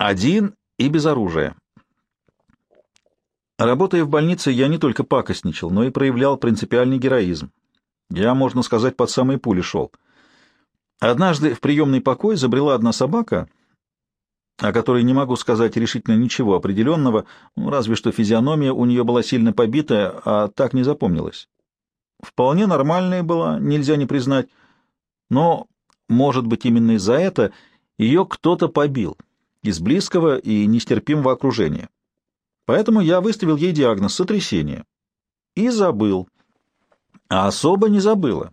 Один и без оружия. Работая в больнице, я не только пакостничал, но и проявлял принципиальный героизм. Я, можно сказать, под самые пули шел. Однажды в приемный покой забрела одна собака, о которой не могу сказать решительно ничего определенного, ну, разве что физиономия у нее была сильно побитая, а так не запомнилась. Вполне нормальная была, нельзя не признать, но, может быть, именно из-за этого ее кто-то побил из близкого и нестерпимого окружения. Поэтому я выставил ей диагноз сотрясение. И забыл. А особо не забыла.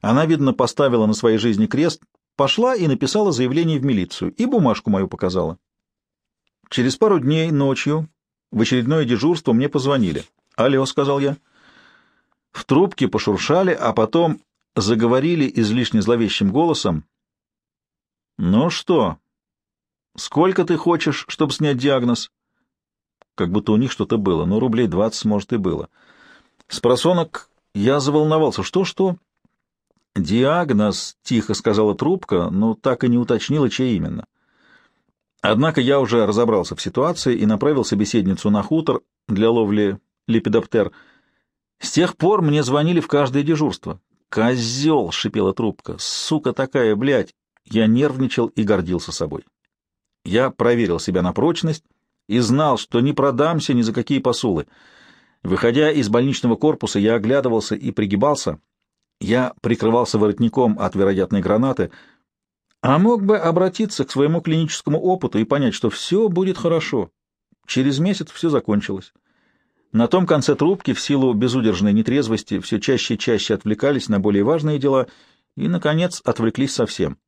Она, видно, поставила на своей жизни крест, пошла и написала заявление в милицию, и бумажку мою показала. Через пару дней ночью в очередное дежурство мне позвонили. «Алло», — сказал я. В трубке пошуршали, а потом заговорили излишне зловещим голосом. «Ну что, сколько ты хочешь, чтобы снять диагноз?» Как будто у них что-то было, но рублей двадцать, может, и было. С просонок я заволновался. «Что-что?» «Диагноз», — тихо сказала трубка, но так и не уточнила, чей именно. Однако я уже разобрался в ситуации и направил собеседницу на хутор для ловли лепидоптер. С тех пор мне звонили в каждое дежурство. «Козел!» — шипела трубка. «Сука такая, блядь!» Я нервничал и гордился собой. Я проверил себя на прочность и знал, что не продамся ни за какие посулы. Выходя из больничного корпуса, я оглядывался и пригибался — я прикрывался воротником от вероятной гранаты, а мог бы обратиться к своему клиническому опыту и понять, что все будет хорошо. Через месяц все закончилось. На том конце трубки, в силу безудержной нетрезвости, все чаще и чаще отвлекались на более важные дела и, наконец, отвлеклись совсем.